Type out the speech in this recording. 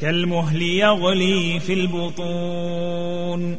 كالمهل يغلي في البطون.